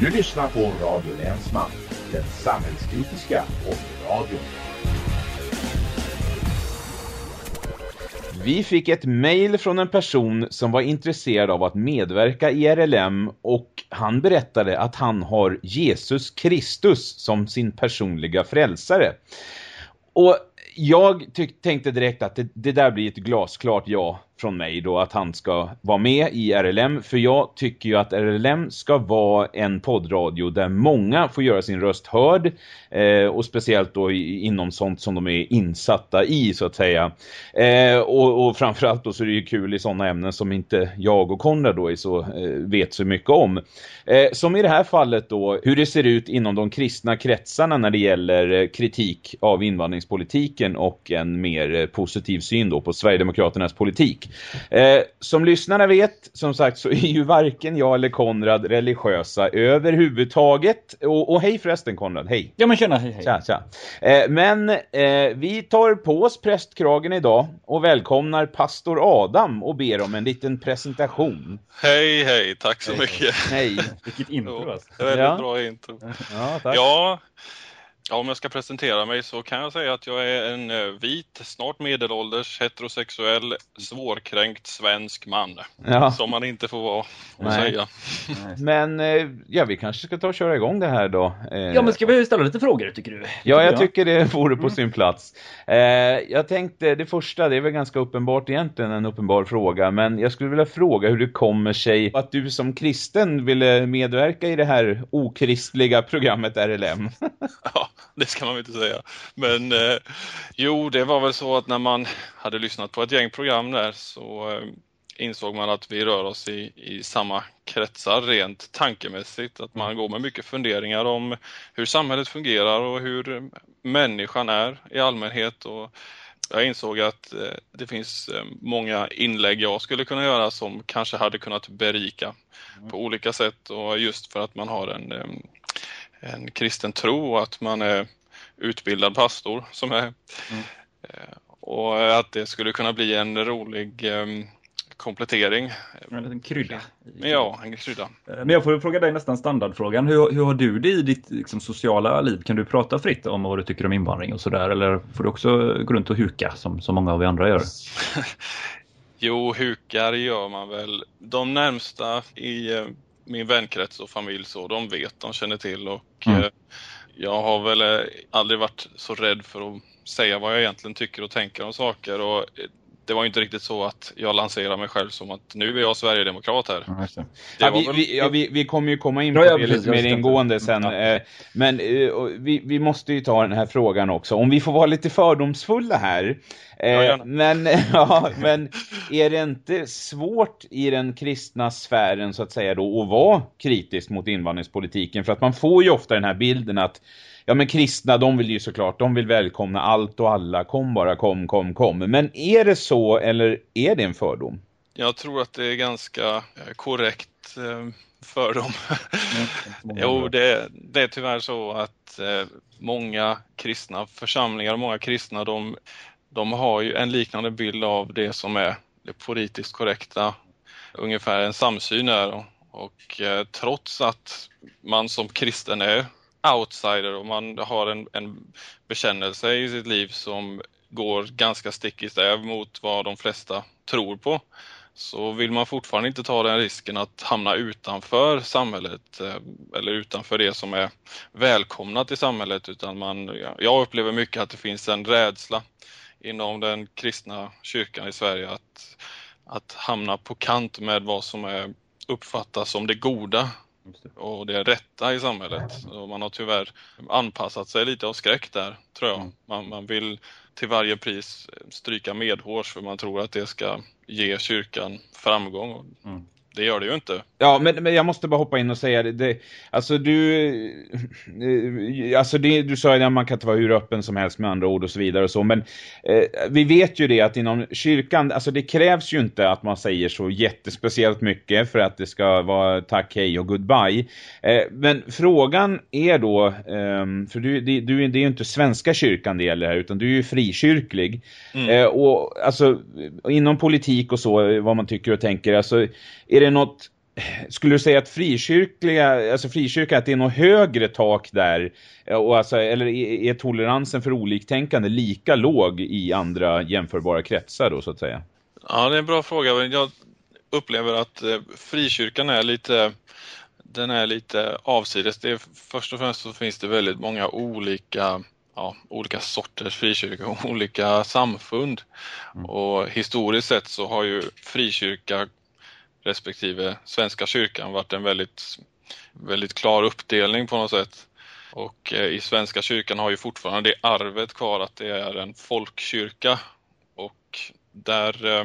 Du lyssnar på Radio Länsman, den samhällskritiska radion. Vi fick ett mejl från en person som var intresserad av att medverka i RLM och han berättade att han har Jesus Kristus som sin personliga frälsare. Och jag tänkte direkt att det, det, där blir ett glasklart ja från mig då att han ska vara med i RLM för jag tycker ju att RLM ska vara en poddradio där många får göra sin röst hörd eh, och speciellt då inom sånt som de är insatta i så att säga. Eh, och, och framförallt då så är det ju kul i sådana ämnen som inte jag och Konrad då är så, eh, vet så mycket om. Eh, som i det här fallet då hur det ser ut inom de kristna kretsarna när det gäller eh, kritik av invandringspolitiken och en mer eh, positiv syn då på Sverigedemokraternas politik. Eh, som lyssnarna vet, som sagt, så är ju varken jag eller Konrad religiösa överhuvudtaget. Och, och hej förresten Konrad, hej. Ja men tjena, hej hej. Tja, tja. Eh, men eh, vi tar på oss prästkragen idag och välkomnar pastor Adam och ber om en liten presentation. Hej, hej, tack så hej, mycket. Hej. Vilket intro alltså. Väldigt ja. bra intro. Ja, tack. Ja, Ja, om jag ska presentera mig så kan jag säga att jag är en eh, vit, snart medelålders, heterosexuell, svårkränkt svensk man. Ja. Som man inte får vara och säga. Men eh, ja, vi kanske ska ta och köra igång det här då. Eh, ja, men ska vi ställa lite frågor tycker du? Ja, jag tycker det vore på sin plats. Jag tänkte, det första, det är väl ganska uppenbart egentligen en uppenbar fråga. Men jag skulle vilja fråga hur det kommer sig att du som kristen ville medverka i det här okristliga programmet RLM. Ja, det ska man väl inte säga. Men eh, jo, det var väl så att när man hade lyssnat på ett gäng program där så eh, insåg man att vi rör oss i, i samma kretsar rent tankemässigt. Att man går med mycket funderingar om hur samhället fungerar och hur människan är i allmänhet. Och jag insåg att eh, det finns eh, många inlägg jag skulle kunna göra som kanske hade kunnat berika på olika sätt och just för att man har en eh, en kristen tro och att man är utbildad pastor som är mm. Eh, och att det skulle kunna bli en rolig um, komplettering. En liten krydda. Ja, en krydda. Eh, men jag får fråga dig nästan standardfrågan. Hur, hur har du det i ditt liksom, sociala liv? Kan du prata fritt om vad du tycker om invandring och sådär? Eller får du också gå runt och huka som, som många av vi andra gör? jo, hukar gör man väl. De närmsta i eh, min vänkrets och familj så, de vet, de känner till och mm. eh, jag har väl eh, aldrig varit så rädd för att säga vad jag egentligen tycker och tänker om saker och eh, det var inte riktigt så att jag lanserade mig själv som att nu är jag Sverigedemokrat här. Ja, ja, vi, väl... vi, ja, vi, vi, kommer ju komma in på det lite mer ingående sen. Eh, men eh, vi, vi måste ju ta den här frågan också. Om vi får vara lite fördomsfulla här. Eh, men, ja, men är det inte svårt i den kristna sfären så att säga då att vara kritisk mot invandringspolitiken? För att man får ju ofta den här bilden att ja men kristna de vill ju såklart, de vill välkomna allt och alla, kom bara, kom, kom, kom. Men är det så eller är det en fördom? Jag tror att det är ganska eh, korrekt eh, fördom. jo, det, det, är tyvärr så att eh, många kristna församlingar och många kristna de, de har ju en liknande bild av det som är det politiskt korrekta. Ungefär en samsyn är och, och trots att man som kristen är outsider och man har en, en bekännelse i sitt liv som går ganska stick i stäv mot vad de flesta tror på så vill man fortfarande inte ta den risken att hamna utanför samhället eh, eller utanför det som är välkomnat i samhället utan man, jag upplever mycket att det finns en rädsla inom den kristna kyrkan i Sverige att, att hamna på kant med vad som är uppfattas som det goda och det rätta i samhället. Och man har tyvärr anpassat sig lite av skräck där, tror jag. Mm. Man, man vill till varje pris stryka medhårs för man tror att det ska ge kyrkan framgång. Mm det gör det ju inte. Ja, men, men jag måste bara hoppa in och säga det. det alltså du, eh, alltså det, du sa att man kan inte vara hur öppen som helst med andra ord och så vidare och så. Men eh, vi vet ju det att inom kyrkan, alltså det krävs ju inte att man säger så jättespeciellt mycket för att det ska vara tack, hej och goodbye. Eh, men frågan är då, eh, för du, du, du, det är ju inte svenska kyrkan det gäller här utan du är ju frikyrklig. Mm. Eh, och alltså inom politik och så, vad man tycker och tänker, alltså är det något skulle du säga att frikyrkliga, alltså frikyrka, att det är något högre tak där? Och alltså, eller är toleransen för oliktänkande lika låg i andra jämförbara kretsar då så att säga? Ja, det är en bra fråga. Jag upplever att eh, frikyrkan är lite den är lite avsides. Det är, först och främst så finns det väldigt många olika ja, olika sorters frikyrka olika samfund. Mm. Och historiskt sett så har ju frikyrka respektive Svenska kyrkan varit en väldigt, väldigt klar uppdelning på något sätt. Och eh, i Svenska kyrkan har ju fortfarande det arvet kvar att det är en folkkyrka och där eh,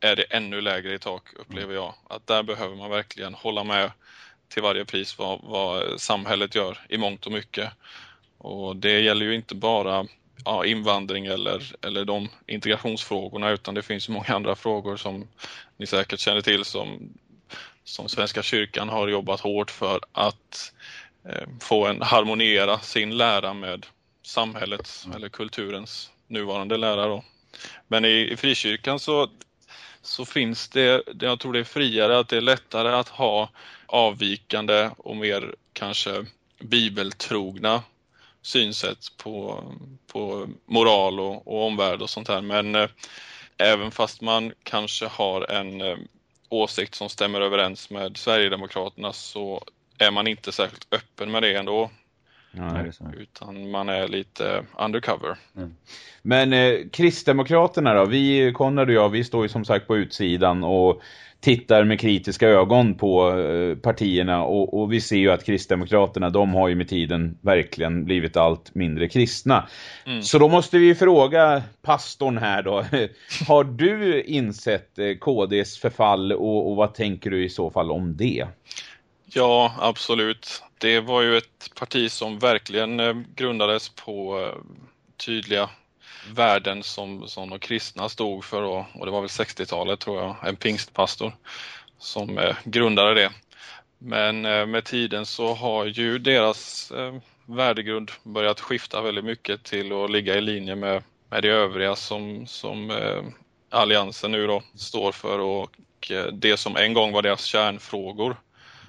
är det ännu lägre i tak upplever jag. Att där behöver man verkligen hålla med till varje pris vad, vad samhället gör i mångt och mycket. Och det gäller ju inte bara ja, invandring eller, eller de integrationsfrågorna utan det finns många andra frågor som ni säkert känner till som, som Svenska kyrkan har jobbat hårt för att eh, få en harmoniera sin lära med samhällets eller kulturens nuvarande lära. Då. Men i, i frikyrkan så, så finns det, jag tror det är friare, att det är lättare att ha avvikande och mer kanske bibeltrogna synsätt på, på moral och, och omvärld och sånt här. Men eh, även fast man kanske har en eh, åsikt som stämmer överens med Sverigedemokraterna så är man inte särskilt öppen med det ändå. Nej, utan man är lite undercover. Mm. Men eh, Kristdemokraterna då? Vi, Konrad och jag, vi står ju som sagt på utsidan och tittar med kritiska ögon på eh, partierna och, och, vi ser ju att Kristdemokraterna de har ju med tiden verkligen blivit allt mindre kristna. Mm. Så då måste vi fråga pastorn här då. har du insett eh, KDs förfall och, och vad tänker du i så fall om det? Ja, absolut. Det var ju ett parti som verkligen eh, grundades på tydliga värden som, som de kristna stod för och, och det var väl 60-talet tror jag, en pingstpastor som eh, grundade det. Men eh, med tiden så har ju deras eh, värdegrund börjat skifta väldigt mycket till att ligga i linje med, med det övriga som, som eh, Alliansen nu då står för och eh, det som en gång var deras kärnfrågor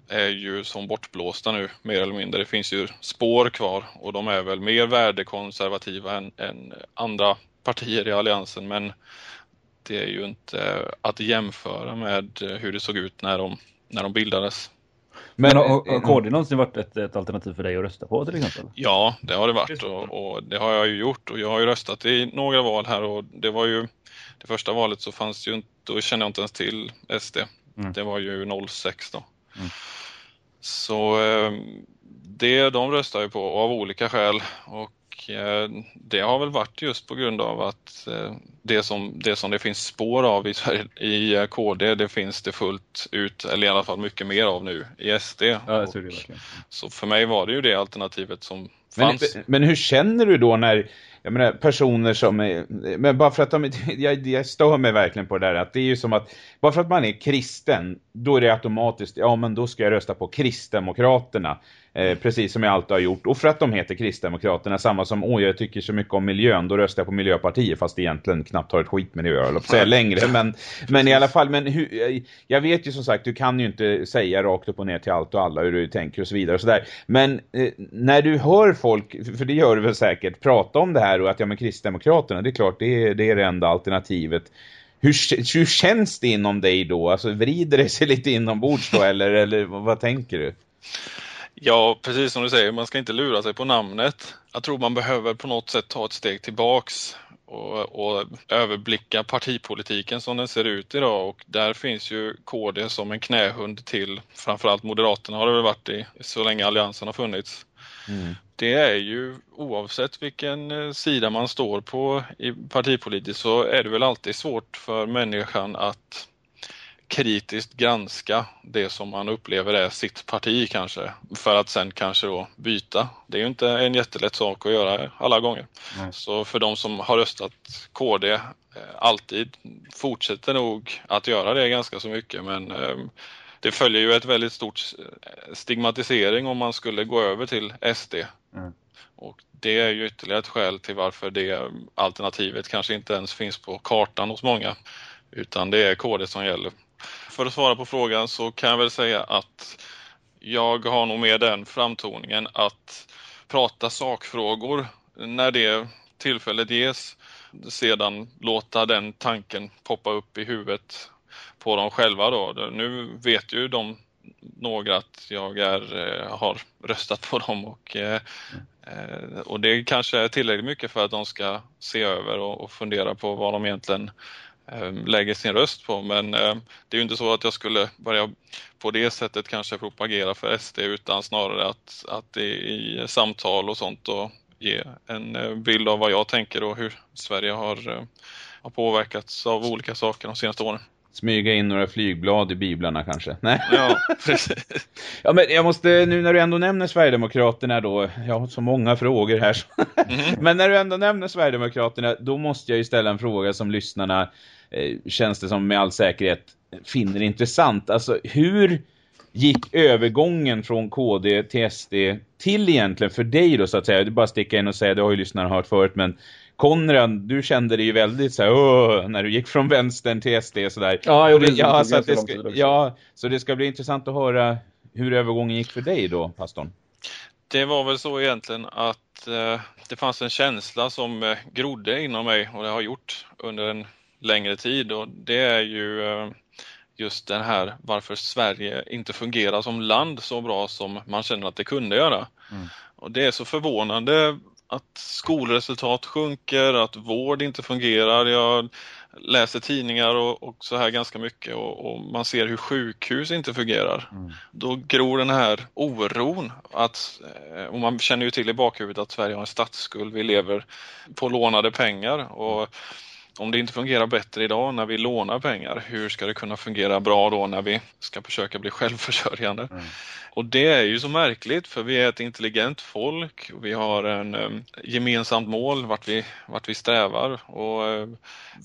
är ju som bortblåsta nu mer eller mindre. Det finns ju spår kvar och de är väl mer värdekonservativa än, än andra partier i Alliansen men det är ju inte att jämföra med hur det såg ut när de, när de bildades. Men har, har KD någonsin varit ett, ett, alternativ för dig att rösta på till exempel? Ja, det har det varit och, och, det har jag ju gjort och jag har ju röstat i några val här och det var ju det första valet så fanns ju inte, då kände jag inte ens till SD. Mm. Det var ju 06 då. Mm. Så ehm, det de röstar ju på av olika skäl och eh, det har väl varit just på grund av att eh, det som det, som det finns spår av i, i eh, KD det finns det fullt ut, eller i alla fall mycket mer av nu i SD. Ja, så, så för mig var det ju det alternativet som fanns. Men, men hur känner du då när jag menar, personer som är, men bara för att de, jag, jag stör mig verkligen på det där, att det är ju som att, bara för att man är kristen, då är det automatiskt, ja men då ska jag rösta på Kristdemokraterna. Eh, precis som jag alltid har gjort. Och för att de heter Kristdemokraterna, samma som, åh jag tycker så mycket om miljön, då röstar jag på Miljöpartiet, fast egentligen knappt har ett skit med det att göra, säga längre. Men, men i alla fall, men hur, jag vet ju som sagt, du kan ju inte säga rakt upp och ner till allt och alla hur du tänker och så vidare och sådär. Men eh, när du hör folk, för det gör du väl säkert, prata om det här och att ja men Kristdemokraterna, det är klart, det är det, är det enda alternativet. Hur, hur känns det inom dig då? Alltså vrider det sig lite inombords då eller, eller vad tänker du? Ja, precis som du säger, man ska inte lura sig på namnet. Jag tror man behöver på något sätt ta ett steg tillbaks och, och, överblicka partipolitiken som den ser ut idag och där finns ju KD som en knähund till framförallt Moderaterna har det väl varit i så länge Alliansen har funnits. Mm. Det är ju oavsett vilken eh, sida man står på i partipolitiskt så är det väl alltid svårt för människan att kritiskt granska det som man upplever är sitt parti kanske för att sen kanske då byta. Det är ju inte en jättelätt sak att göra alla gånger. Nej. Så för de som har röstat KD eh, alltid fortsätter nog att göra det ganska så mycket men eh, det följer ju ett väldigt stort stigmatisering om man skulle gå över till SD. Mm. Och det är ju ytterligare ett skäl till varför det alternativet kanske inte ens finns på kartan hos många. Utan det är KD som gäller. för att svara på frågan så kan jag väl säga att jag har nog med den framtoningen att prata sakfrågor när det tillfället ges. Sedan låta den tanken poppa upp i huvudet på dem själva då. Nu vet ju de några att jag är, eh, har röstat på dem och, eh, eh, och det kanske är tillräckligt mycket för att de ska se över och, fundera på vad de egentligen lägger sin röst på. Men det är ju inte så att jag skulle börja på det sättet kanske propagera för SD utan snarare att, att det i samtal och sånt och ge en bild av vad jag tänker och hur Sverige har, har påverkats av olika saker de senaste åren. Smyga in några flygblad i biblarna kanske. Nej. Ja, precis. ja, men jag måste, nu när du ändå nämner Sverigedemokraterna då, jag har så många frågor här. Mm. men när du ändå nämner Sverigedemokraterna, då måste jag ju ställa en fråga som lyssnarna, eh, känns det som med all säkerhet, finner intressant. Alltså, hur gick övergången från KD till SD till egentligen för dig då så att säga? Det bara sticka in och säga, det har ju lyssnarna hört förut, men Konrad, du kände det ju väldigt så här, när du gick från vänstern till SD sådär. Ja, jag det, ja, så det ska, ja, så det ska bli intressant att höra hur övergången gick för dig då, pastorn. Det var väl så egentligen att eh, det fanns en känsla som eh, grodde inom mig och det har gjort under en längre tid och det är ju eh, just den här varför Sverige inte fungerar som land så bra som man känner att det kunde göra. Mm. Och det är så förvånande att skolresultat sjunker, att vård inte fungerar. Jag läser tidningar och, och så här ganska mycket och, och, man ser hur sjukhus inte fungerar. Mm. Då gror den här oron att, eh, och man känner ju till i bakhuvudet att Sverige har en statsskuld, vi lever på lånade pengar och om det inte fungerar bättre idag när vi lånar pengar, hur ska det kunna fungera bra då när vi ska försöka bli självförsörjande? Mm. Och det är ju så märkligt för vi är ett intelligent folk vi har en um, gemensamt mål vart vi, vart vi strävar och uh,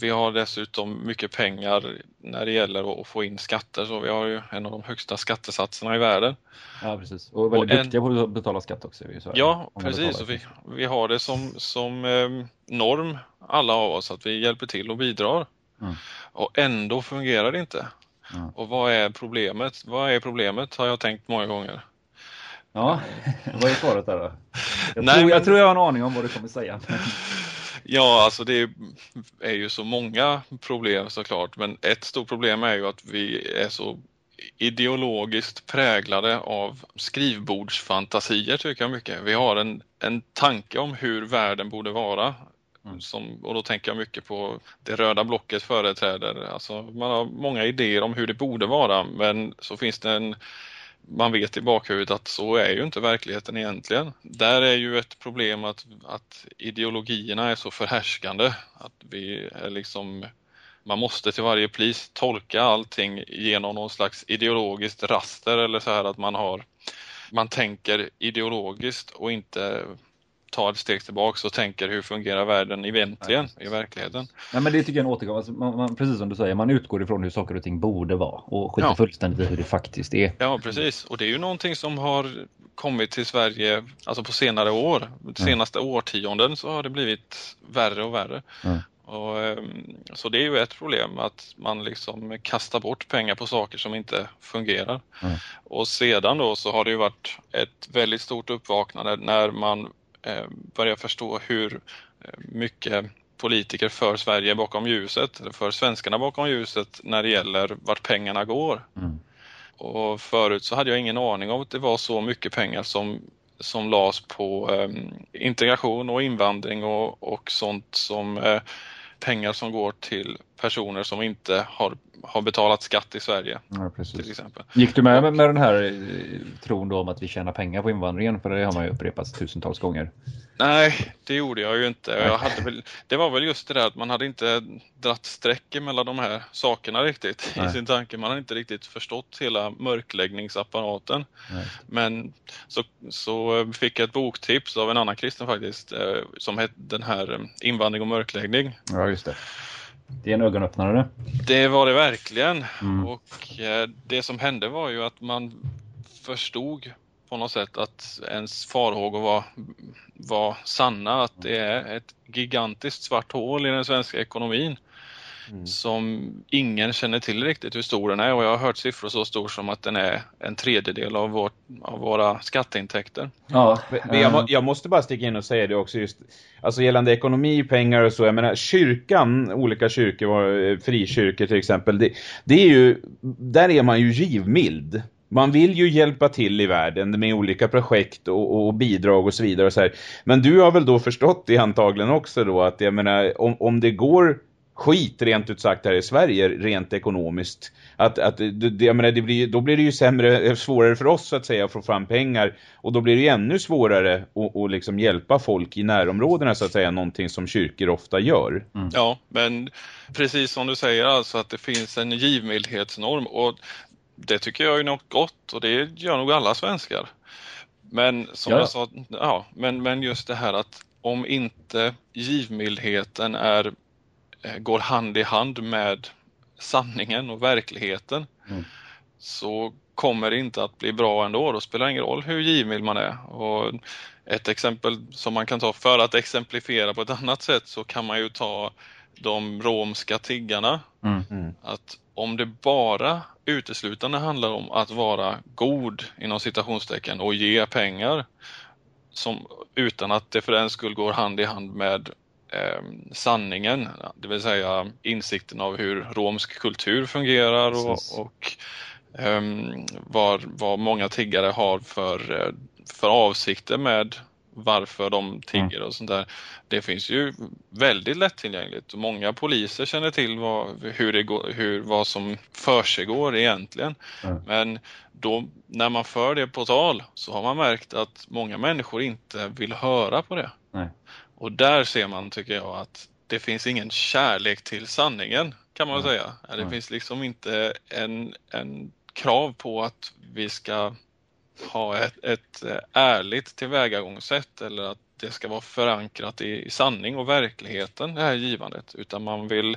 vi har dessutom mycket pengar när det gäller att få in skatter så vi har ju en av de högsta skattesatserna i världen. Ja precis, och väldigt och duktiga en... på att betala skatt också. Så ja precis, vi, vi har det som, som um, norm alla av oss att vi hjälper till och bidrar. Mm. Och ändå fungerar det inte. Mm. Och vad är problemet? Vad är problemet har jag tänkt många gånger. Ja, vad är svaret där då? Jag, Nej, tror, men... jag tror jag har en aning om vad du kommer säga. Ja, alltså det är ju så många problem såklart, men ett stort problem är ju att vi är så ideologiskt präglade av skrivbordsfantasier tycker jag mycket. Vi har en, en tanke om hur världen borde vara Mm. Som, och då tänker jag mycket på det röda blocket företräder. Alltså man har många idéer om hur det borde vara men så finns det en man vet i bakhuvudet att så är ju inte verkligheten egentligen. Där är ju ett problem att, att ideologierna är så förhärskande att vi är liksom man måste till varje pris tolka allting genom någon slags ideologiskt raster eller så här att man har man tänker ideologiskt och inte tar ett steg tillbaka och tänker hur fungerar världen egentligen i verkligheten. Nej, men det tycker jag är en återgång. Alltså, man, man, precis som du säger, man utgår ifrån hur saker och ting borde vara och skiter ja. fullständigt i hur det faktiskt är. Ja, precis. Och det är ju någonting som har kommit till Sverige alltså på senare år. De senaste mm. årtionden så har det blivit värre och värre. Mm. Och, ehm, så det är ju ett problem att man liksom kastar bort pengar på saker som inte fungerar. Mm. Och sedan då så har det ju varit ett väldigt stort uppvaknande när man Eh, börja förstå hur eh, mycket politiker för Sverige bakom ljuset, eller för svenskarna bakom ljuset när det gäller vart pengarna går. Mm. Och förut så hade jag ingen aning om att det var så mycket pengar som, som lades på eh, integration och invandring och, och sånt som eh, pengar som går till personer som inte har, har betalat skatt i Sverige. Ja, till exempel. Gick du med med den här eh, tron då om att vi tjänar pengar på invandringen? För det har man ju upprepat tusentals gånger. Nej, det gjorde jag ju inte. Jag hade väl, det var väl just det där att man hade inte dratt streck mellan de här sakerna riktigt Nej. i sin tanke. Man hade inte riktigt förstått hela mörkläggningsapparaten. Nej. Men så, så fick jag ett boktips av en annan kristen faktiskt eh, som hette den här eh, Invandring och mörkläggning. Ja, just det. Det är en ögonöppnare. Det var det verkligen. Mm. Och eh, det som hände var ju att man förstod på något sätt att ens farhågor var, var sanna, att det är ett gigantiskt svart hål i den svenska ekonomin. Mm. som ingen känner till riktigt hur stor den är och jag har hört siffror så stor som att den är en tredjedel av, vårt, av våra skatteintäkter. Ja, jag, må, jag, måste bara sticka in och säga det också just, alltså gällande ekonomi, pengar och så, jag menar kyrkan, olika kyrkor, frikyrkor till exempel, det, det är ju, där är man ju givmild man vill ju hjälpa till i världen med olika projekt och, och bidrag och så vidare. Och så här. Men du har väl då förstått det antagligen också då att jag menar, om, om det går skit rent ut sagt här i Sverige rent ekonomiskt att, att det, jag menar, det blir, då blir det ju sämre, svårare för oss att säga att få fram pengar och då blir det ju ännu svårare att, att liksom hjälpa folk i närområdena så att säga, någonting som kyrkor ofta gör. Mm. Ja, men precis som du säger alltså att det finns en givmildhetsnorm och det tycker jag är något gott och det gör nog alla svenskar. Men som ja. jag sa, ja, men, men just det här att om inte givmildheten är, eh, går hand i hand med sanningen och verkligheten mm. så kommer det inte att bli bra ändå. Då spelar det ingen roll hur givmild man är. Och ett exempel som man kan ta för att exemplifiera på ett annat sätt så kan man ju ta de romska tiggarna. Mm. mm. Att om det bara uteslutande handlar om att vara god inom citationstecken och ge pengar som, utan att det för den skull går hand i hand med eh, sanningen, det vill säga insikten av hur romsk kultur fungerar och, och eh, vad, vad många tiggare har för, eh, för avsikter med varför de tigger och sånt där. Det finns ju väldigt lättillgängligt. Många poliser känner till vad, hur det går, hur, vad som försiggår egentligen. Mm. Men då när man för det på tal så har man märkt att många människor inte vill höra på det. Nej. Och där ser man, tycker jag, att det finns ingen kärlek till sanningen kan man säga. Det finns liksom inte en, en krav på att vi ska ha ett, ett eh, ärligt tillvägagångssätt eller att det ska vara förankrat i, i sanning och verkligheten det här givandet utan man vill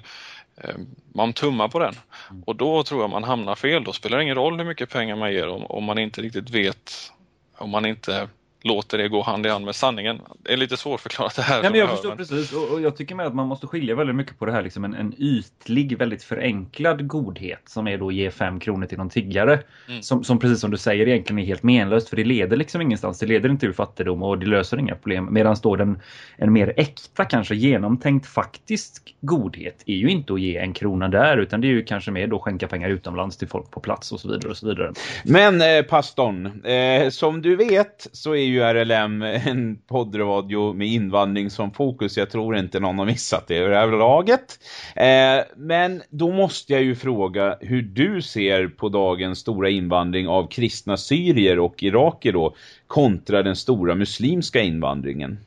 eh, man tummar på den mm. och då tror jag man hamnar fel. Då spelar det ingen roll hur mycket pengar man ger om, om man inte riktigt vet om man inte låter det gå hand i hand med sanningen. Det är lite svårförklarat det här. Ja, men jag förstår men... precis och, och, jag tycker med att man måste skilja väldigt mycket på det här liksom en, en ytlig, väldigt förenklad godhet som är då att ge fem kronor till någon tiggare. Mm. Som, som precis som du säger egentligen är helt menlöst för det leder liksom ingenstans. Det leder inte ur fattigdom och det löser inga problem. Medan då den, en mer äkta, kanske genomtänkt faktisk godhet är ju inte att ge en krona där utan det är ju kanske mer då skänka pengar utomlands till folk på plats och så vidare och så vidare. Men eh, pastorn, eh, som du vet så är ju RLM en poddradio med invandring som fokus. Jag tror inte någon har missat det överlaget. Eh, men då måste jag ju fråga hur du ser på dagens stora invandring av kristna syrier och iraker då kontra den stora muslimska invandringen.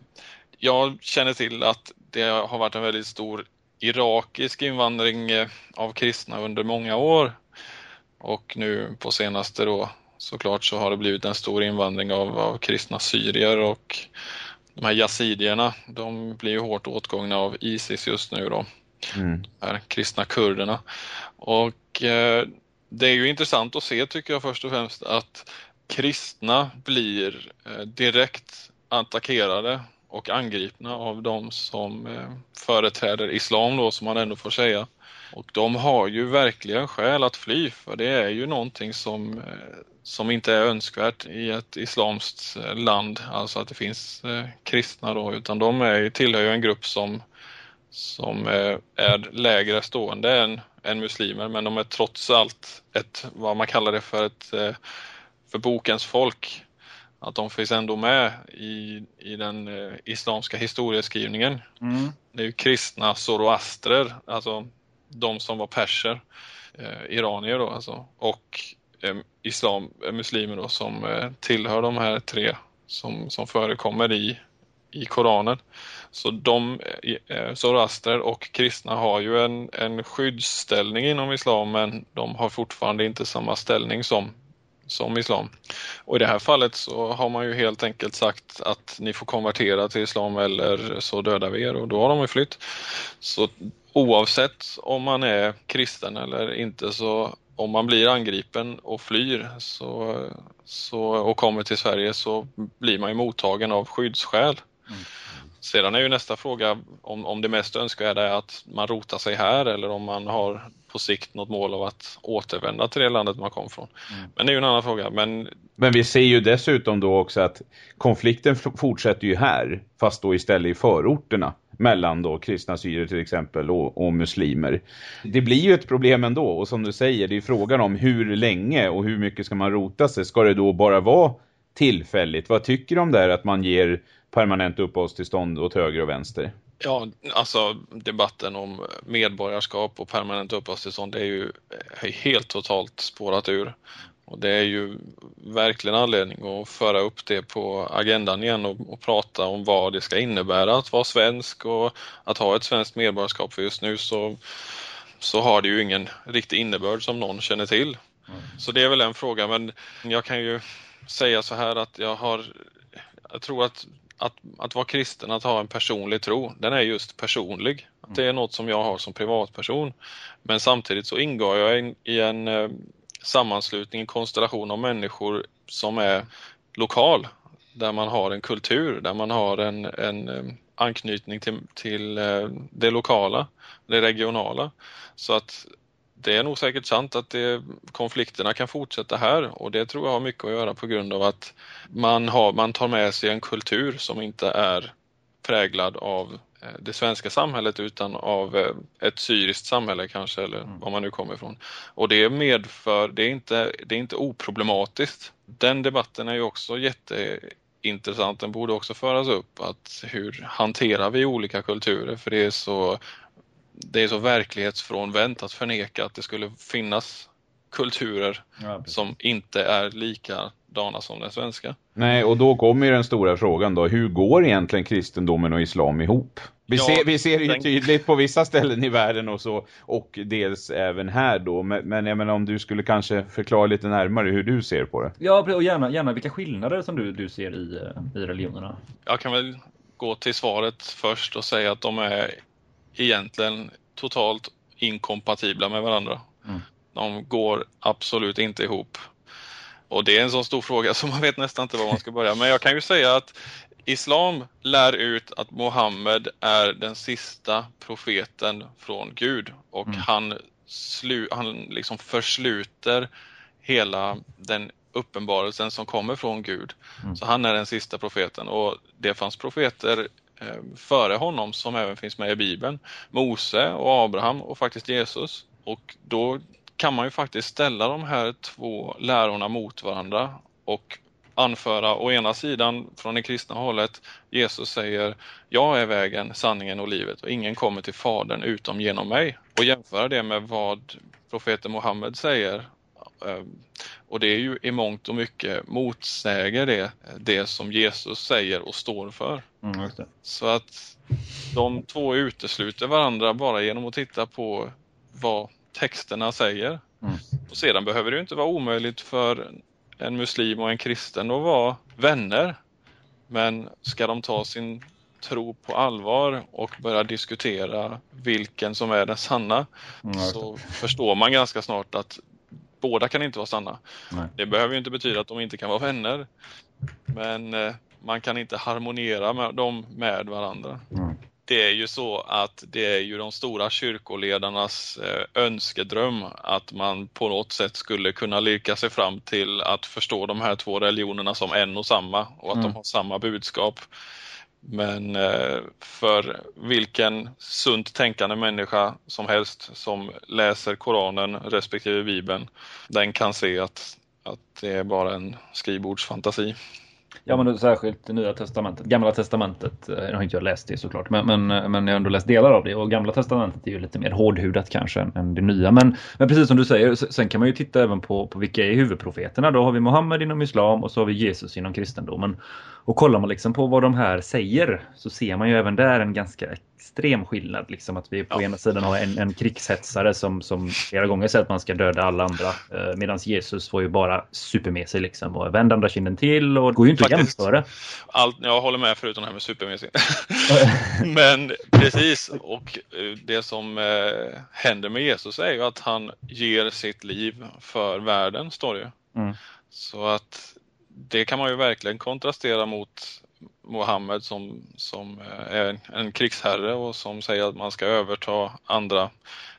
Jag känner till att det har varit en väldigt stor irakisk invandring eh, av kristna under många år. Och nu på senaste då såklart så har det blivit en stor invandring av, av kristna syrier och de här yazidierna, de blir ju hårt åtgångna av Isis just nu då. Mm. De här kristna kurderna. Och eh, det är ju intressant att se tycker jag först och främst att kristna blir eh, direkt attackerade och angripna av de som eh, företräder islam då som man ändå får säga. Och de har ju verkligen skäl att fly för det är ju någonting som, eh, som inte är önskvärt i ett islamskt eh, land, alltså att det finns eh, kristna då, utan de är, tillhör ju en grupp som, som är lägre stående än, än muslimer men de är trots allt ett, vad man kallar det för ett för bokens folk. Att de finns ändå med i, i den islamska historieskrivningen. Mm. Det är ju kristna zoroastrer, alltså de som var perser, eh, iranier då alltså, och eh, Eh, islam, eh, muslimer då som eh, tillhör de här tre som, som förekommer i, i Koranen. Så de, eh, eh zoroaster och kristna har ju en, en skyddsställning inom islam men de har fortfarande inte samma ställning som som islam. Och i det här fallet så har man ju helt enkelt sagt att ni får konvertera till islam eller så dödar vi er och då har de ju flytt. Så oavsett om man är kristen eller inte så om man blir angripen och flyr så, så, och kommer till Sverige så blir man ju mottagen av skyddsskäl. Mm. Sedan är ju nästa fråga om, om det mest önskvärda är att man rotar sig här eller om man har på sikt något mål av att återvända till det landet man kom från. Mm. Men det är ju en annan fråga. Men... Men vi ser ju dessutom då också att konflikten fortsätter ju här, fast då istället i förorterna mellan då kristna syrier till exempel och, och, muslimer. Det blir ju ett problem ändå och som du säger, det är frågan om hur länge och hur mycket ska man rota sig. Ska det då bara vara tillfälligt? Vad tycker du om det här att man ger permanent uppehållstillstånd åt höger och vänster? Ja, alltså debatten om medborgarskap och permanent uppehållstillstånd det är ju eh, helt totalt spårat ur. Och det är ju verkligen anledning att föra upp det på agendan igen och, och, prata om vad det ska innebära att vara svensk och att ha ett svenskt medborgarskap. För just nu så, så har det ju ingen riktig innebörd som någon känner till. Mm. Så det är väl en fråga men jag kan ju säga så här att jag har jag tror att att, att vara kristen, att ha en personlig tro, den är just personlig. Att det är något som jag har som privatperson. Men samtidigt så ingår jag in, i en eh, sammanslutning, en konstellation av människor som är lokal. Där man har en kultur, där man har en, en eh, anknytning till, till eh, det lokala, det regionala. Så att det är nog säkert sant att det, konflikterna kan fortsätta här och det tror jag har mycket att göra på grund av att man, har, man tar med sig en kultur som inte är präglad av det svenska samhället utan av eh, ett syriskt samhälle kanske eller mm. var man nu kommer ifrån. Och det medför, det är inte, det är inte oproblematiskt. Den debatten är ju också jätteintressant, den borde också föras upp att hur hanterar vi olika kulturer för det är så det är så verklighetsfrånvänt att förneka att det skulle finnas kulturer ja, som inte är likadana som den svenska. Nej, och då kommer ju den stora frågan då. Hur går egentligen kristendomen och islam ihop? Vi, ja, ser, vi ser det ju tydligt på vissa ställen i världen och så och dels även här då. Men, men jag menar om du skulle kanske förklara lite närmare hur du ser på det. Ja, och gärna, gärna vilka skillnader som du, du ser i, i religionerna. Jag kan väl gå till svaret först och säga att de är egentligen totalt inkompatibla med varandra. Mm. De går absolut inte ihop. Och det är en så stor fråga så man vet nästan inte var man ska börja. Men jag kan ju säga att Islam lär ut att Mohammed är den sista profeten från Gud och mm. han, slu, han liksom försluter hela den uppenbarelsen som kommer från Gud. Mm. Så han är den sista profeten och det fanns profeter Eh, före honom som även finns med i Bibeln. Mose och Abraham och faktiskt Jesus. Och då kan man ju faktiskt ställa de här två lärorna mot varandra och anföra å ena sidan från det kristna hållet Jesus säger jag är vägen, sanningen och livet och ingen kommer till Fadern utom genom mig och jämföra det med vad profeten Muhammed säger Ehm, och det är ju i mångt och mycket motsäger det, det som Jesus säger och står för. Mm, Så att de två utesluter varandra bara genom att titta på vad texterna säger. Mm. Och sedan behöver det inte vara omöjligt för en muslim och en kristen att vara vänner. Men ska de ta sin tro på allvar och börja diskutera vilken som är den sanna mm, så förstår man ganska snart att båda kan inte vara sanna. Nej. Det behöver ju inte betyda att de inte kan vara vänner. Men eh, man kan inte harmonera med dem med varandra. Mm. Det är ju så att det är ju de stora kyrkoledarnas eh, önskedröm att man på något sätt skulle kunna lirka sig fram till att förstå de här två religionerna som en och samma och att mm. de har samma budskap. Men eh, för vilken sunt tänkande människa som helst som läser Koranen respektive Bibeln, den kan se att, att det är bara en skrivbordsfantasi. Ja, men särskilt Nya Testamentet. Gamla Testamentet, eh, jag har inte jag läst det såklart, men, men, eh, men jag har ändå läst delar av det. Och Gamla Testamentet är ju lite mer hårdhudat kanske än, än det nya. Men, men precis som du säger, sen kan man ju titta även på, på vilka är huvudprofeterna. Då har vi Mohammed inom islam och så har vi Jesus inom kristendomen. Och kollar man liksom på vad de här säger så ser man ju även där en ganska extrem skillnad. Liksom att vi på ja. ena sidan har en, en krigshetsare som, som flera gånger säger att man ska döda alla andra. Eh, Medan Jesus får ju bara super med sig liksom och vänder andra kinden till och går ju inte Faktiskt, att jämföra. Allt, jag håller med förutom det här med super med sig. Men precis och eh, det som eh, händer med Jesus är ju att han ger sitt liv för världen står det ju. Mm. Så att det kan man ju verkligen kontrastera mot Mohammed som, som eh, är en krigsherre och som säger att man ska överta andra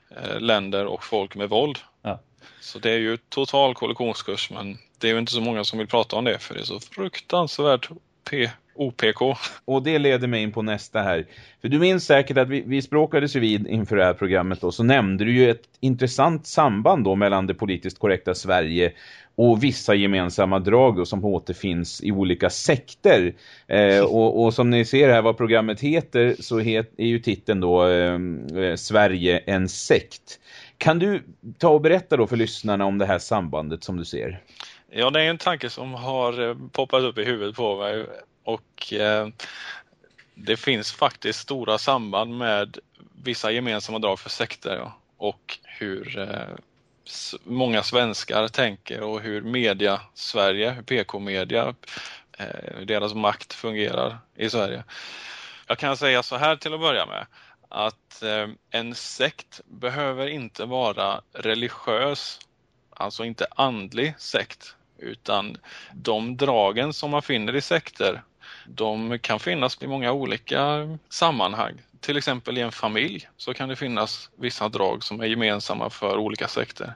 eh, länder och folk med våld. Ja. Så det är ju total kollisionskurs men det är ju inte så många som vill prata om det för det är så fruktansvärt P OPK. Och det leder mig in på nästa här. För du minns säkert att vi, vi språkades ju vid inför det här programmet då, så nämnde du ju ett intressant samband då mellan det politiskt korrekta Sverige och vissa gemensamma drag då, som återfinns i olika sekter. Eh, och, och, som ni ser här vad programmet heter så het, är ju titeln då eh, eh, Sverige en sekt. Kan du ta och berätta då för lyssnarna om det här sambandet som du ser? Ja, det är en tanke som har eh, poppat upp i huvudet på mig och eh, det finns faktiskt stora samband med vissa gemensamma drag för sekter ja, och hur eh, många svenskar tänker och hur media Sverige, hur PK-media, eh, deras makt fungerar i Sverige. Jag kan säga så här till att börja med att eh, en sekt behöver inte vara religiös, alltså inte andlig sekt, utan de dragen som man finner i sekter de kan finnas i många olika sammanhang. Till exempel i en familj så kan det finnas vissa drag som är gemensamma för olika sekter.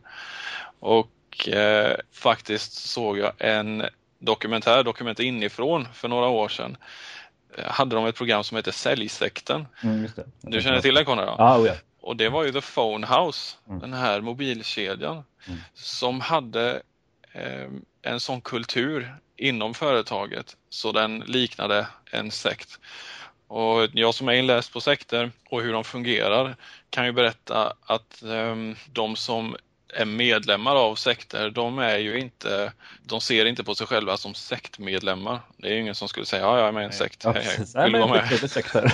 Och eh, faktiskt såg jag en dokumentär, Dokument inifrån, för några år sedan. Eh, hade de ett program som heter Säljsekten. Mm, du känner till den Konrad? Ah, oh ja. Och det var ju The Phone House, mm. den här mobilkedjan, mm. som hade eh, en sån kultur inom företaget så den liknade en sekt. Och jag som är inläst på sekter och hur de fungerar kan ju berätta att um, de som är medlemmar av sekter, de är ju inte, de ser inte på sig själva som sektmedlemmar. Det är ju ingen som skulle säga, ja jag är med i en sekt. Ja. Vill du vara med?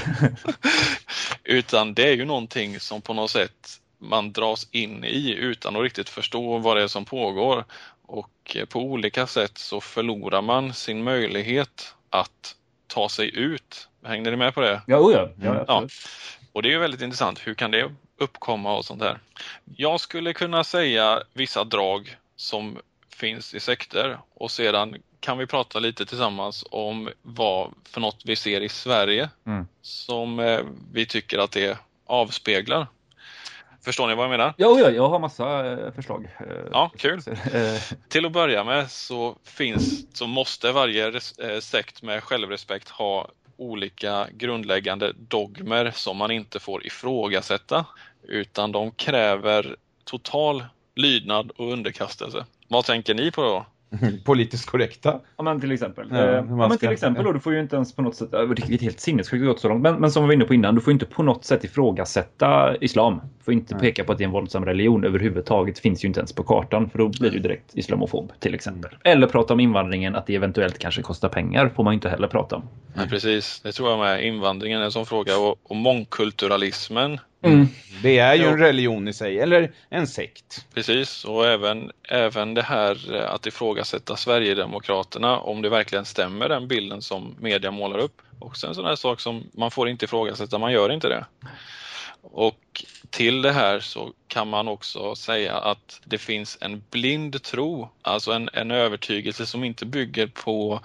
Utan det är ju någonting som på något sätt man dras in i utan att riktigt förstå vad det är som pågår. Och på olika sätt så förlorar man sin möjlighet att ta sig ut. Hängde ni med på det? Ja, oja. ja, ja. Och det är ju väldigt intressant. Hur kan det uppkomma och sånt där? Jag skulle kunna säga vissa drag som finns i sekter och sedan kan vi prata lite tillsammans om vad för något vi ser i Sverige mm. som eh, vi tycker att det avspeglar. Förstår ni vad jag menar? Ja, ja jag har massa eh, förslag. Eh, ja, kul. Till att börja med så finns, så måste varje eh, sekt med självrespekt ha olika grundläggande dogmer som man inte får ifrågasätta. Utan de kräver total lydnad och underkastelse. Vad tänker ni på då? politiskt korrekta. Ja, men till exempel. Ja, ja men till exempel då, du får ju inte ens på något sätt, det är helt sinnessjukt gått så långt, men, men som vi var inne på innan, du får inte på något sätt ifrågasätta islam. Du får inte Nej. peka på att det är en våldsam religion överhuvudtaget, finns ju inte ens på kartan, för då blir du direkt islamofob till exempel. Mm. Eller prata om invandringen, att det eventuellt kanske kostar pengar, får man inte heller prata om. Nej, precis, det tror jag med. Invandringen är en sån fråga och, och mångkulturalismen Mm. Det är ju en religion i sig, eller en sekt. Precis, och även, även det här att ifrågasätta Sverigedemokraterna, om det verkligen stämmer den bilden som media målar upp. Och sen sådana här saker som man får inte ifrågasätta, man gör inte det. Och till det här så kan man också säga att det finns en blind tro, alltså en, en övertygelse som inte bygger på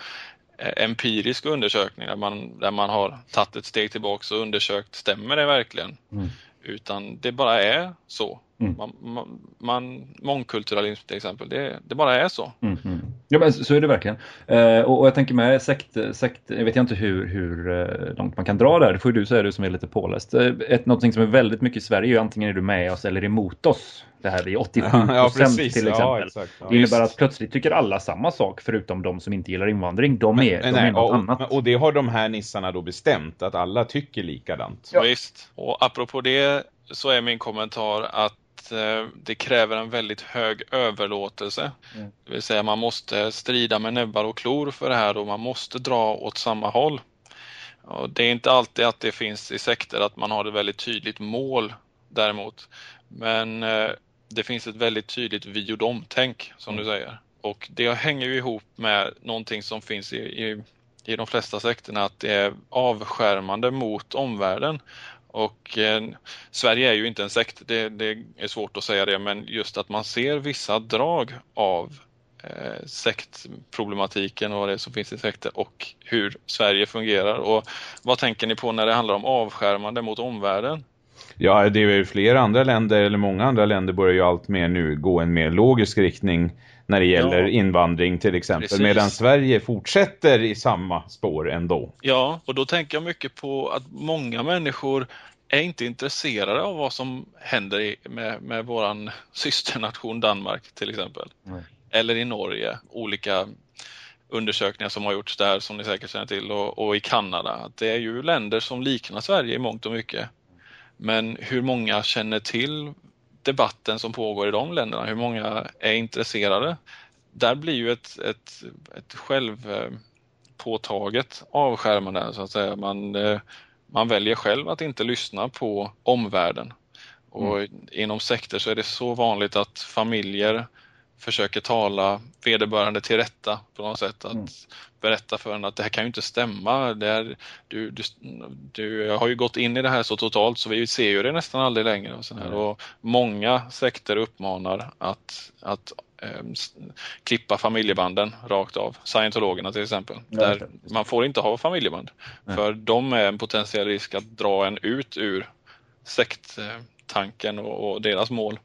eh, empirisk undersökning där man, där man har tagit ett steg tillbaka och undersökt, stämmer det verkligen? Mm. Utan det bara är så. Mm. Man, man, man, mångkulturalism till exempel, det, det bara är så. Mm, mm. Ja men så är det verkligen. Eh, och, och, jag tänker med sekt, sekt, jag vet inte hur, hur eh, långt man kan dra där, det får ju du säga du som är lite påläst. Eh, ett, någonting som är väldigt mycket i Sverige är antingen är du med oss eller emot oss. Det här är 87 procent ja, till exempel. Ja, exakt, ja, det innebär att plötsligt tycker alla samma sak förutom de som inte gillar invandring. De är, men, de nej, är något och, annat. Och det har de här nissarna då bestämt, att alla tycker likadant. Ja. Visst, och apropå det så är min kommentar att eh, det kräver en väldigt hög överlåtelse. Mm. Det vill säga man måste strida med näbbar och klor för det här och man måste dra åt samma håll. Och det är inte alltid att det finns i sekter att man har ett väldigt tydligt mål däremot. Men eh, det finns ett väldigt tydligt vi och dom-tänk som mm. du säger. Och det hänger ju ihop med någonting som finns i, i, i de flesta sekterna att det är avskärmande mot omvärlden. Och eh, Sverige är ju inte en sekt, det, det, är svårt att säga det, men just att man ser vissa drag av eh, sektproblematiken och vad det är som finns i sekter och hur Sverige fungerar. Och vad tänker ni på när det handlar om avskärmande mot omvärlden? Ja, det är ju flera andra länder, eller många andra länder börjar ju allt mer nu gå en mer logisk riktning när det gäller ja. invandring till exempel. Precis. Medan Sverige fortsätter i samma spår ändå. Ja, och då tänker jag mycket på att många människor är inte intresserade av vad som händer med, med våran systernation Danmark till exempel. Nej. Eller i Norge, olika undersökningar som har gjorts där som ni säkert känner till och, och, i Kanada. Det är ju länder som liknar Sverige i mångt och mycket. Men hur många känner till debatten som pågår i de länderna? Hur många är intresserade? Där blir ju ett, ett, ett självpåtaget avskärmande så att säga. Man, eh, man väljer själv att inte lyssna på omvärlden. Och mm. inom sekter så är det så vanligt att familjer försöker tala vederbörande till rätta på något sätt. Att mm. berätta för en att det här kan ju inte stämma. Det här, du, du, du har ju gått in i det här så totalt så vi ser ju det nästan aldrig längre. Och, så mm. och Många sekter uppmanar att, att ähm, klippa familjebanden rakt av. Scientologerna till exempel. Där man får inte ha familjeband. Mm. För de är en potentiell risk att dra en ut ur sekttanken och, och deras mål.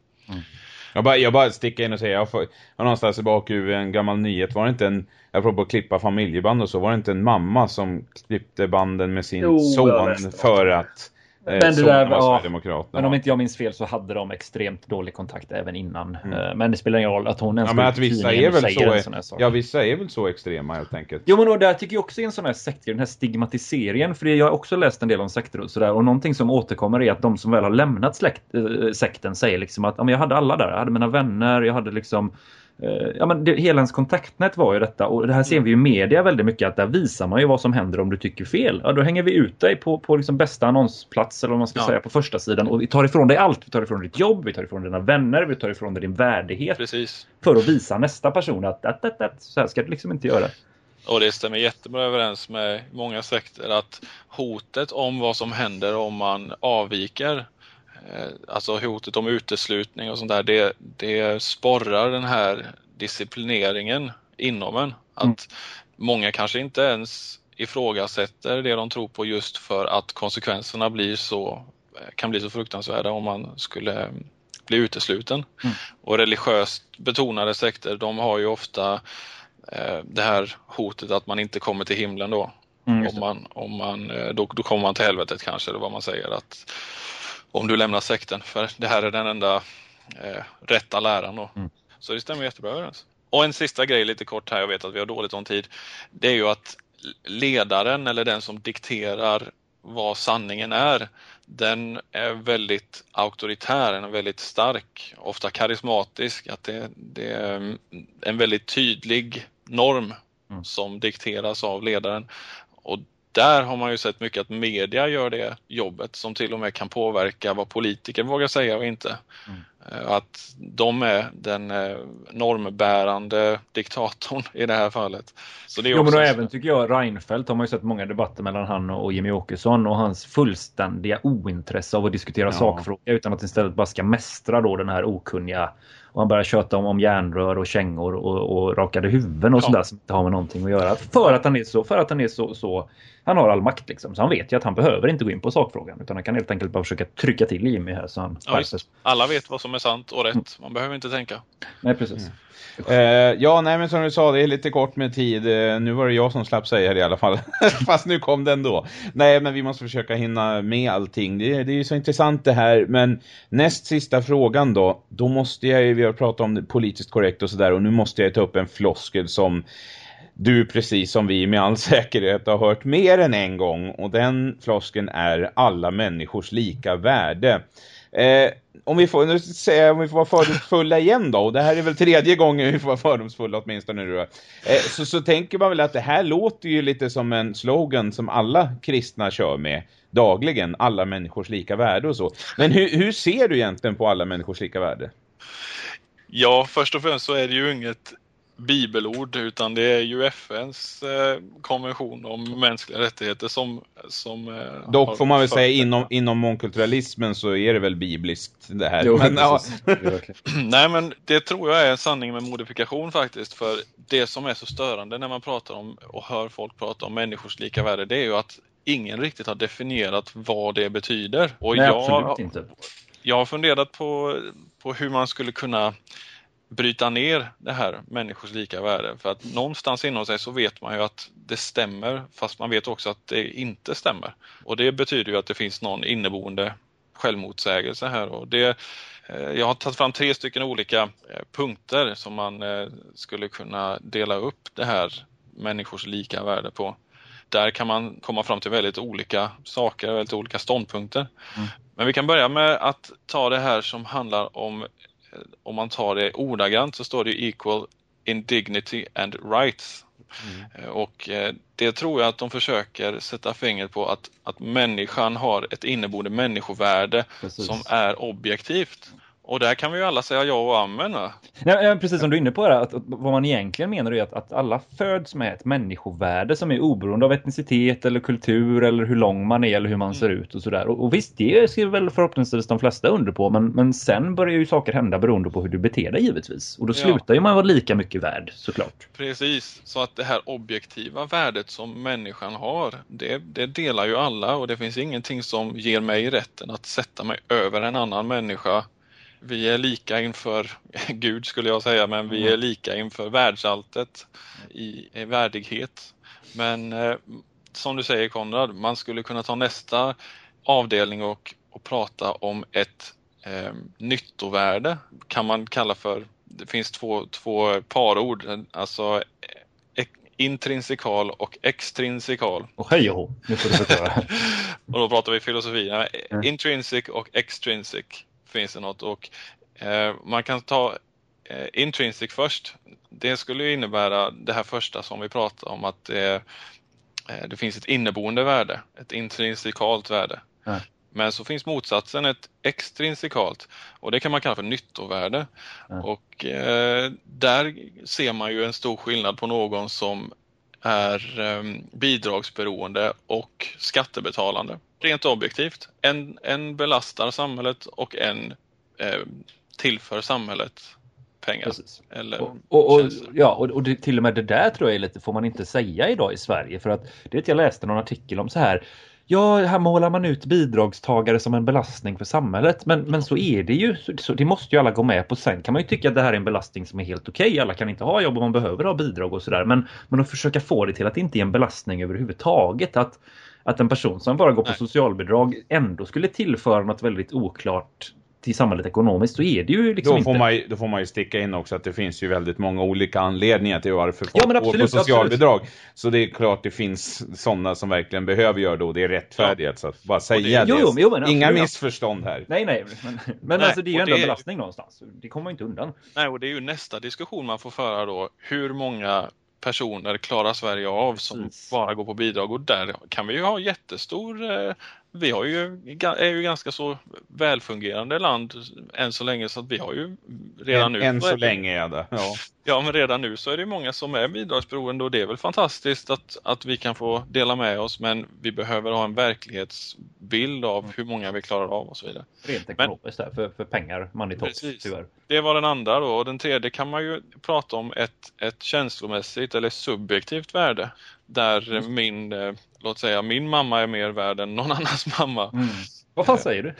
Jag bara, jag bara sticker in och säger, jag har någonstans i bakhuvudet en gammal nyhet. Var det inte en, jag på att klippa familjeband och så, var det inte en mamma som klippte banden med sin jo, son för att men, det där, ja, men om inte jag minns fel så hade de extremt dålig kontakt även innan. Mm. Eh, men det spelar ingen roll att hon ens ja, men att vissa är väl så, så Ja, vissa är väl så extrema helt enkelt. Jo, men då, där tycker jag också är en sån här sekt, den här stigmatiseringen. För jag har också läst en del om sekter och sådär. Och någonting som återkommer är att de som väl har lämnat släkt, äh, sekten säger liksom att ja, jag hade alla där. Jag hade mina vänner, jag hade liksom Eh, ja, men det, hela ens kontaktnät var ju detta och det här ser vi i media väldigt mycket att där visar man ju vad som händer om du tycker fel. Ja, då hänger vi ut dig på, på liksom bästa annonsplats eller vad man ska ja. säga på första sidan och vi tar ifrån dig allt. Vi tar ifrån ditt jobb, vi tar ifrån dina vänner, vi tar ifrån dig din värdighet. Precis. För att visa nästa person att, att, att, att så här ska du liksom inte göra. Och det stämmer jättebra överens med många sekter att hotet om vad som händer om man avviker Eh, alltså hotet om uteslutning och sånt där, det, det sporrar den här disciplineringen inom en. Att mm. många kanske inte ens ifrågasätter det de tror på just för att konsekvenserna blir så, kan bli så fruktansvärda om man skulle bli utesluten. Mm. Och religiöst betonade sekter, de har ju ofta eh, det här hotet att man inte kommer till himlen då. Mm, om man, om man, eh, då, då kommer man till helvetet kanske, eller vad man säger. att om du lämnar sekten. För det här är den enda eh, rätta läran då. Mm. Så det stämmer jättebra överens. Och en sista grej lite kort här, jag vet att vi har dåligt om tid. Det är ju att ledaren eller den som dikterar vad sanningen är, den är väldigt auktoritär, den är väldigt stark, ofta karismatisk. Att det, det är en väldigt tydlig norm mm. som dikteras av ledaren. Och där har man ju sett mycket att media gör det jobbet som till och med kan påverka vad politiker vågar säga och inte. Mm. Eh, att de är den eh, normbärande diktatorn i det här fallet. Så det är jo, men då även tycker jag Reinfeldt har man ju sett många debatter mellan han och Jimmy Åkesson och hans fullständiga ointresse av att diskutera ja. sakfrågor utan att istället bara ska mästra då den här okunniga och han började köta om, om järnrör och kängor och, och rakade huvuden och ja. sådär som inte har med någonting att göra. För att han är så, för att han är så, så han har all makt liksom. Så han vet ju att han behöver inte gå in på sakfrågan utan han kan helt enkelt bara försöka trycka till Jimmy här. Så han ja, Alla vet vad som är sant och rätt. Man behöver inte tänka. Nej, precis. Mm. Uh, ja, nej men som du sa, det är lite kort med tid. Uh, nu var det jag som slapp säga det i alla fall. Fast nu kom det ändå. Nej, men vi måste försöka hinna med allting. Det, det är ju så intressant det här. Men näst sista frågan då. Då måste jag ju, vi har pratat om det politiskt korrekt och sådär. Och nu måste jag ta upp en floskel som du precis som vi med all säkerhet har hört mer än en gång. Och den floskeln är alla människors lika värde. Eh, om vi får, nu säga, om vi får vara fördomsfulla igen då, och det här är väl tredje gången vi får vara fördomsfulla åtminstone nu då, eh, så, så tänker man väl att det här låter ju lite som en slogan som alla kristna kör med dagligen, alla människors lika värde och så. Men hur, hur ser du egentligen på alla människors lika värde? Ja, först och främst så är det ju inget bibelord utan det är ju FNs eh, konvention om mänskliga rättigheter som... som eh, Dock får man väl säga inom, inom mångkulturalismen så är det väl bibliskt det här. Jo, men, ja. Nej men det tror jag är en sanning med modifikation faktiskt för det som är så störande när man pratar om och hör folk prata om människors lika värde det är ju att ingen riktigt har definierat vad det betyder. Och Nej, jag, absolut inte. Jag har funderat på, på hur man skulle kunna bryta ner det här människors lika värde. För att någonstans inom sig så vet man ju att det stämmer fast man vet också att det inte stämmer. Och det betyder ju att det finns någon inneboende självmotsägelse här. Och det, eh, jag har tagit fram tre stycken olika eh, punkter som man eh, skulle kunna dela upp det här människors lika värde på. Där kan man komma fram till väldigt olika saker, väldigt olika ståndpunkter. Mm. Men vi kan börja med att ta det här som handlar om om man tar det ordagrant så står det equal in dignity and rights. Mm. Eh, och eh, det tror jag att de försöker sätta fingret på att, att människan har ett inneboende människovärde Precis. som är objektivt. Och där kan vi ju alla säga ja och amen. Ja, precis som du är inne på det, att, att, vad man egentligen menar är att, att alla föds med ett människovärde som är oberoende av etnicitet eller kultur eller hur lång man är eller hur man mm. ser ut och sådär. Och, och visst, det skriver väl förhoppningsvis de flesta under på, men, men sen börjar ju saker hända beroende på hur du beter dig givetvis. Och då ja. slutar ju man vara lika mycket värd, såklart. Precis, så att det här objektiva värdet som människan har, det, det delar ju alla och det finns ingenting som ger mig rätten att sätta mig över en annan människa vi är lika inför Gud skulle jag säga, men vi är mm. lika inför världsalltet i, i värdighet. Men eh, som du säger Konrad, man skulle kunna ta nästa avdelning och, och prata om ett eh, nyttovärde kan man kalla för. Det finns två, två parord, alltså intrinsikal och extrinsikal. Och hej och nu får du förklara. och då pratar vi filosofi. Intrinsic och extrinsic finns det något och eh, man kan ta eh, intrinsic först. Det skulle innebära det här första som vi pratade om att eh, det finns ett inneboende värde, ett intrinsikalt värde. Mm. Men så finns motsatsen, ett extrinsikalt och det kan man kalla för nyttovärde. Mm. Och eh, där ser man ju en stor skillnad på någon som är eh, bidragsberoende och skattebetalande rent objektivt. En, en belastar samhället och en eh, tillför samhället pengar. Eller och, och, och ja, och, och det, till och med det där tror jag är lite, får man inte säga idag i Sverige. För att det jag läste någon artikel om så här. Ja, här målar man ut bidragstagare som en belastning för samhället. Men, men så är det ju. Så, det måste ju alla gå med på. Sen kan man ju tycka att det här är en belastning som är helt okej. Okay. Alla kan inte ha jobb och man behöver ha bidrag och sådär. Men, men att försöka få det till att det inte är en belastning överhuvudtaget. Att att en person som bara går på Nej. socialbidrag ändå skulle tillföra något väldigt oklart till samhället ekonomiskt så är det ju liksom då får inte... Man, då får man ju sticka in också att det finns ju väldigt många olika anledningar till varför folk ja, absolut, går på socialbidrag. Absolut. Så det är klart det finns sådana som verkligen behöver göra det och det är rättfärdigt. Ja. Så att bara säga det. Jo, jo, men Inga missförstånd här. Nej, nej. Men, men nej, alltså det är ju ändå det... en belastning någonstans. Det kommer man inte undan. Nej, och det är ju nästa diskussion man får föra då. Hur många personer klarar Sverige av som Precis. bara går på bidrag och där kan vi ju ha jättestor eh, vi har ju, är ju ganska så välfungerande land än så länge så att vi har ju redan nu... Än så länge är det, ja. Ja, men redan nu så är det många som är bidragsberoende och det är väl fantastiskt att, att vi kan få dela med oss men vi behöver ha en verklighetsbild av hur många vi klarar av och så vidare. Rent ekonomiskt där, för, för pengar, money talks, tyvärr. Det var den andra då och den tredje kan man ju prata om ett, ett känslomässigt eller subjektivt värde där min, eh, låt säga min mamma är mer värd än någon annans mamma. Mm. Vad fan säger du?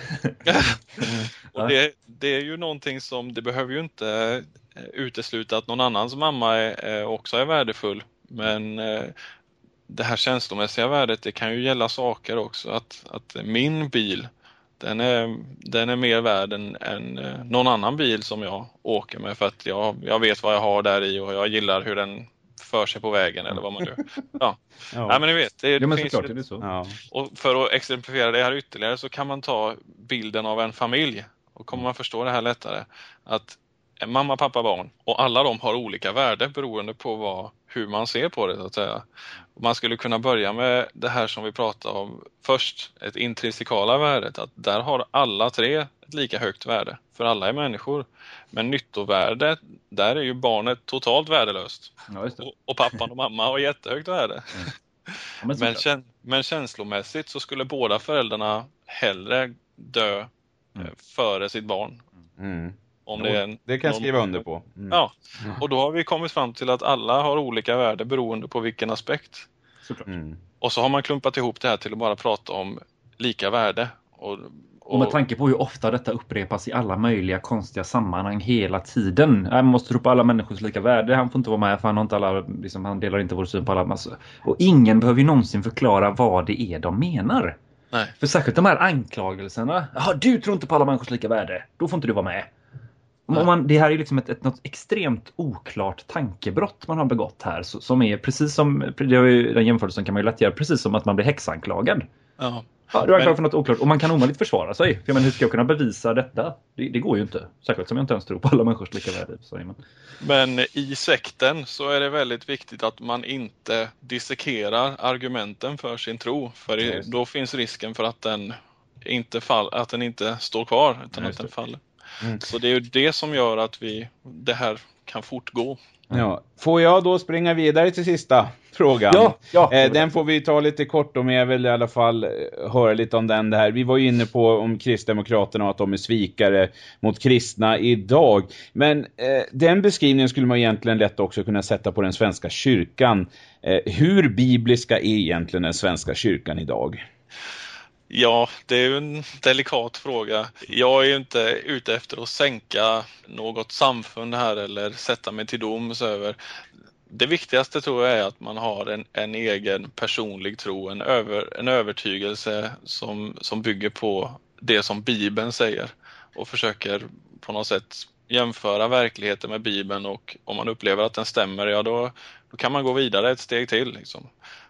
och det, det, är ju någonting som, det behöver ju inte eh, utesluta att någon annans mamma är, också är värdefull. Men eh, det här känslomässiga värdet, det kan ju gälla saker också. Att, att min bil, den är, den är mer värd än, än någon annan bil som jag åker med för att jag, jag vet vad jag har där i och jag gillar hur den för sig på vägen eller vad man nu... Ja, ja. Nej, men ni vet. Det, ja, men finns såklart, det är så. Ja. Och för att exemplifiera det här ytterligare så kan man ta bilden av en familj och kommer man förstå det här lättare. Att mamma, pappa, barn och alla de har olika värde beroende på vad, hur man ser på det så att säga. Man skulle kunna börja med det här som vi pratade om först, ett intrinsikala värdet, att där har alla tre ett lika högt värde, för alla är människor. Men nyttovärdet, där är ju barnet totalt värdelöst. Ja, och, och, pappan och mamma har jättehögt värde. Mm. Ja, men, men, käns men, känslomässigt så skulle båda föräldrarna hellre dö mm. före sitt barn. Mm. Om det, är en, det kan jag skriva under på. Mm. Ja, och då har vi kommit fram till att alla har olika värde beroende på vilken aspekt. Mm. Och så har man klumpat ihop det här till att bara prata om lika värde. Och, och... och med tanke på hur ofta detta upprepas i alla möjliga konstiga sammanhang hela tiden. Man måste tro på alla människors lika värde. Han får inte vara med för han, har inte alla, liksom, han delar inte vår syn på alla. Massor. Och ingen behöver ju någonsin förklara vad det är de menar. Nej. För särskilt de här anklagelserna. Jaha, du tror inte på alla människors lika värde. Då får inte du vara med. Om man, det här är liksom ett, ett något extremt oklart tankebrott man har begått här. Som är precis som, det har ju, den jämförelsen kan man ju lätt göra, precis som att man blir häxanklagad. Ja. Ja, du är anklagad för något oklart och man kan omöjligt försvara sig. För men, hur ska jag kunna bevisa detta? Det, det, går ju inte. Särskilt som jag inte ens tror på alla människors lika värde. Men... men i sekten så är det väldigt viktigt att man inte dissekerar argumenten för sin tro. För i, då finns risken för att den inte, fall, att den inte står kvar utan att den faller. Mm. Så det är ju det som gör att vi, det här kan fortgå. Ja. Får jag då springa vidare till sista frågan? Ja, ja. Eh, den får vi ta lite kort om, jag vill i alla fall eh, höra lite om den det här. Vi var ju inne på om Kristdemokraterna och att de är svikare mot kristna idag. Men eh, den beskrivningen skulle man egentligen lätt också kunna sätta på den svenska kyrkan. Eh, hur bibliska är egentligen den svenska kyrkan idag? Ja, det är ju en delikat fråga. Jag är ju inte ute efter att sänka något samfund här eller sätta mig till doms över. Det viktigaste tror jag är att man har en, en egen personlig tro, en, över, en övertygelse som, som bygger på det som Bibeln säger och försöker på något sätt jämföra verkligheten med Bibeln och om man upplever att den stämmer, ja då, då kan man gå vidare ett steg till. Liksom.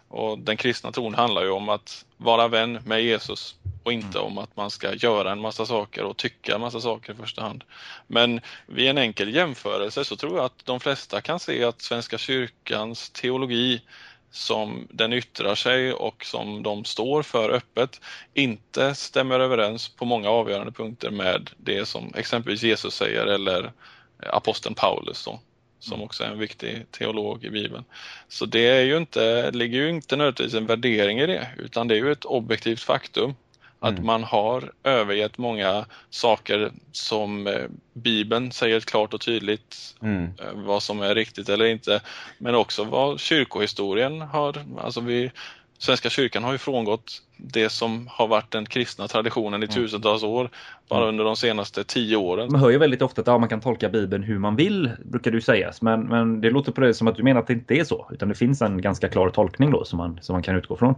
Och den kristna tron handlar ju om att vara vän med Jesus och inte mm. om att man ska göra en massa saker och tycka en massa saker i första hand. Men vid en enkel jämförelse så tror jag att de flesta kan se att Svenska kyrkans teologi som den yttrar sig och som de står för öppet inte stämmer överens på många avgörande punkter med det som exempelvis Jesus säger eller aposteln Paulus. Då som mm. också är en viktig teolog i Bibeln. Så det är ju inte, ligger ju inte nödvändigtvis en värdering i det, utan det är ju ett objektivt faktum att mm. man har övergett många saker som eh, Bibeln säger klart och tydligt mm. Eh, vad som är riktigt eller inte. Men också vad kyrkohistorien har, alltså vi, Svenska kyrkan har ju frångått det som har varit den kristna traditionen i tusentals år bara mm. under de senaste tio åren. Man hör ju väldigt ofta att ja, man kan tolka Bibeln hur man vill, brukar du sägas. Men, men det låter på det som att du menar att det inte är så. Utan det finns en ganska klar tolkning då som man, som man kan utgå från.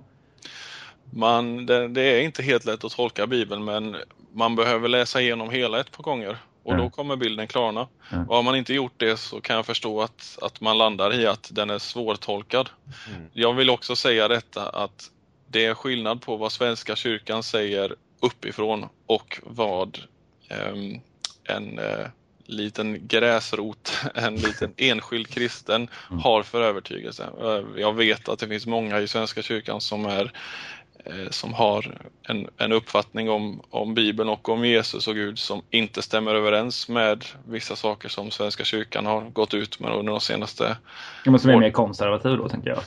Man, det, det är inte helt lätt att tolka Bibeln men man behöver läsa igenom hela ett par gånger och mm. då kommer bilden klarna. Mm. Och har man inte gjort det så kan jag förstå att, att man landar i att den är svårtolkad. Mm. Jag vill också säga detta att det är skillnad på vad Svenska kyrkan säger uppifrån och vad um, en uh, liten gräsrot, en liten enskild kristen mm. har för övertygelse. Jag vet att det finns många i Svenska kyrkan som är Eh, som har en, en uppfattning om, om Bibeln och om Jesus och Gud som inte stämmer överens med vissa saker som Svenska kyrkan har gått ut med under de senaste ja, men Som är mer konservativ då, tänker jag.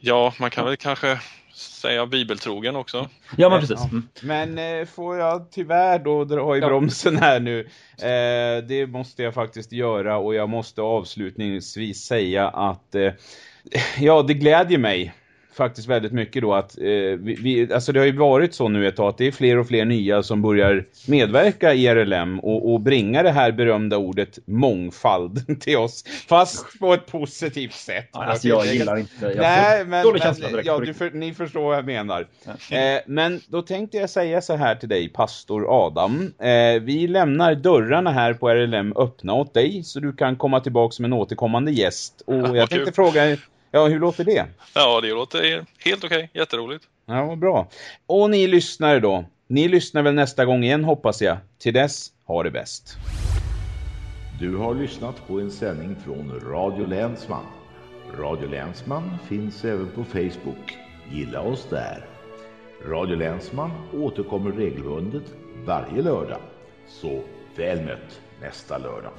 Ja, man kan väl kanske säga bibeltrogen också. Ja, men precis. Mm. Men eh, får jag tyvärr då dra i bromsen här nu. Eh, det måste jag faktiskt göra och jag måste avslutningsvis säga att eh, ja, det glädjer mig faktiskt väldigt mycket då att eh, vi, vi, alltså det har ju varit så nu ett tag att det är fler och fler nya som börjar medverka i RLM och, och bringa det här berömda ordet mångfald till oss fast på ett positivt sätt. Ja, alltså jag gillar inte jag Nej, men, men ja, du för, ni förstår vad jag menar. Ja. Eh, men då tänkte jag säga så här till dig, pastor Adam. Eh, vi lämnar dörrarna här på RLM öppna åt dig så du kan komma tillbaka som en återkommande gäst. Och jag tänkte fråga Ja, hur låter det? Ja, det låter helt okej. Okay. Jätteroligt. Ja, vad bra. Och ni lyssnare då. Ni lyssnar väl nästa gång igen hoppas jag. Till dess, ha det bäst. Du har lyssnat på en sändning från Radio Länsman. Radio Länsman finns även på Facebook. Gilla oss där. Radio Länsman återkommer regelbundet varje lördag. Så väl mött nästa lördag.